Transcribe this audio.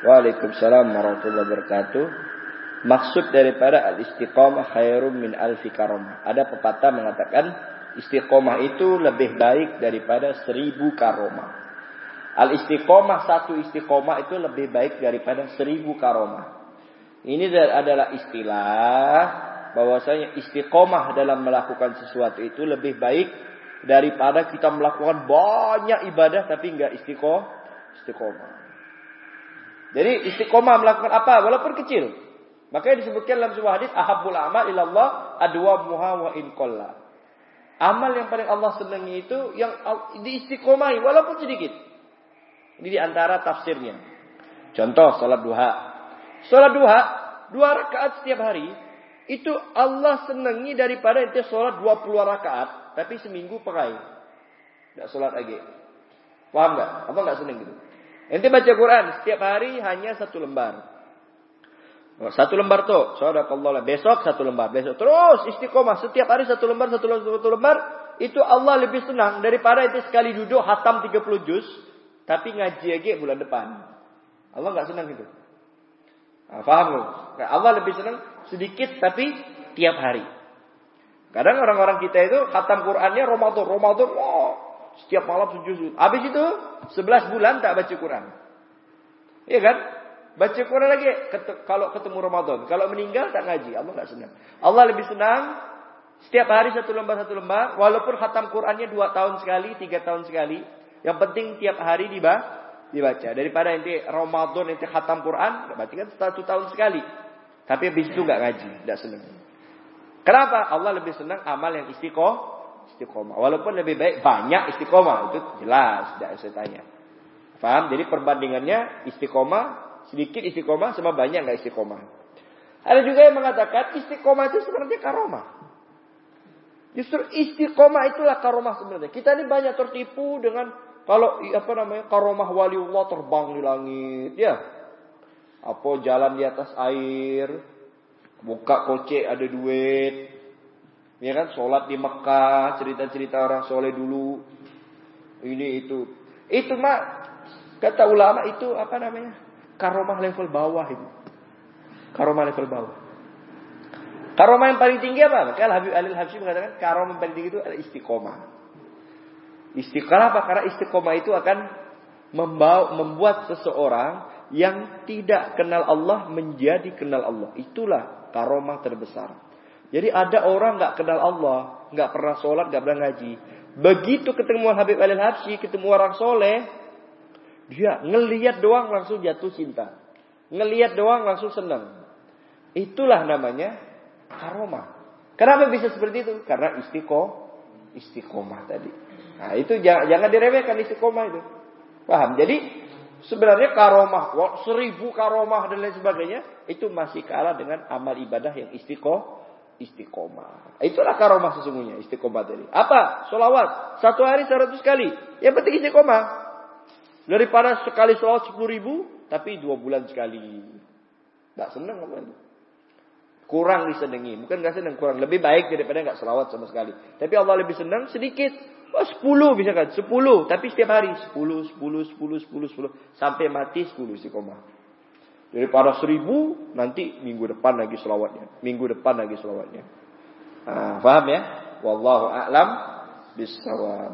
Waalaikumsalam warahmatullahi wabarakatuh. Maksud daripada al-istiqomah khairum min alfi karomah. Ada pepatah mengatakan istiqomah itu lebih baik daripada seribu karomah. Al-istiqomah satu istiqomah itu lebih baik daripada seribu karomah. Ini adalah istilah bahwasanya istiqomah dalam melakukan sesuatu itu lebih baik daripada kita melakukan banyak ibadah tapi istiqomah. Istiqomah. Jadi istiqomah melakukan apa walaupun kecil. Makanya disebutkan dalam sebuah hadis ahabbul amal ilallah adwa muha wa in Amal yang paling Allah senangi itu yang diistiqomahi walaupun sedikit. Ini di antara tafsirnya. Contoh salat duha. Salat duha dua rakaat setiap hari itu Allah senangi daripada itu salat 20 rakaat tapi seminggu pakai. Tidak salat lagi. Paham nggak? Apa nggak senang gitu? Ente baca Quran setiap hari hanya satu lembar. Oh, satu lembar tuh, Allah Besok satu lembar, besok terus istiqomah setiap hari satu lembar, satu lembar, satu lembar. Itu Allah lebih senang daripada itu sekali duduk hatam 30 juz, tapi ngaji aja bulan depan. Allah nggak senang itu. Nah, paham loh? Allah lebih senang sedikit tapi tiap hari. Kadang orang-orang kita itu khatam Qurannya Ramadan, Ramadan, wow, setiap malam sujud. Habis itu 11 bulan tak baca Quran. Iya kan? Baca Quran lagi kalau ketemu Ramadan. Kalau meninggal tak ngaji. Allah nggak senang. Allah lebih senang setiap hari satu lembar satu lembar. Walaupun khatam Qurannya dua tahun sekali, tiga tahun sekali. Yang penting tiap hari dibaca. Daripada nanti Ramadan nanti khatam Quran, berarti kan satu tahun sekali. Tapi habis itu nggak ngaji, tidak senang. Kenapa? Allah lebih senang amal yang istiqomah istiqomah. Walaupun lebih baik banyak istiqomah itu jelas tidak saya tanya. Paham? Jadi perbandingannya istiqomah sedikit istiqomah sama banyak nggak istiqomah. Ada juga yang mengatakan istiqomah itu sebenarnya karomah. Justru istiqomah itulah karomah sebenarnya. Kita ini banyak tertipu dengan kalau apa namanya karomah waliullah terbang di langit, ya. Apa jalan di atas air, buka kocek ada duit, Ya kan, sholat di Mekah, cerita-cerita orang soleh dulu. Ini itu. Itu mak, kata ulama itu apa namanya? Karomah level bawah itu. Karomah level bawah. Karomah yang paling tinggi apa? Maka Habib Alil Habsyi mengatakan karomah yang paling tinggi itu adalah istiqomah. Istiqomah apa? Karena istiqomah itu akan membawa, membuat seseorang yang tidak kenal Allah menjadi kenal Allah. Itulah karomah terbesar. Jadi ada orang nggak kenal Allah, nggak pernah sholat, nggak pernah ngaji. Begitu ketemu Habib Alil Habsyi, ketemu orang soleh, dia ngelihat doang langsung jatuh cinta. Ngelihat doang langsung senang. Itulah namanya karomah. Kenapa bisa seperti itu? Karena istiqomah, istiqomah tadi. Nah itu jangan, jangan diremehkan istiqomah itu. Paham? Jadi sebenarnya karomah, seribu karomah dan lain sebagainya, itu masih kalah dengan amal ibadah yang istiqomah istiqomah. Itulah karomah sesungguhnya istiqomah tadi. Apa? Solawat. Satu hari seratus kali. Yang penting istiqomah. Daripada sekali solawat sepuluh ribu, tapi dua bulan sekali. Tidak senang apa itu? Kurang disenangi. Bukan gak senang, kurang. Lebih baik daripada nggak solawat sama sekali. Tapi Allah lebih senang sedikit. Oh, sepuluh misalkan. Sepuluh. Tapi setiap hari. Sepuluh, sepuluh, sepuluh, sepuluh, sepuluh. Sampai mati sepuluh istiqomah. Daripada seribu, nanti minggu depan lagi selawatnya. Minggu depan lagi selawatnya. Nah, paham ya? Wallahu a'lam bisawab.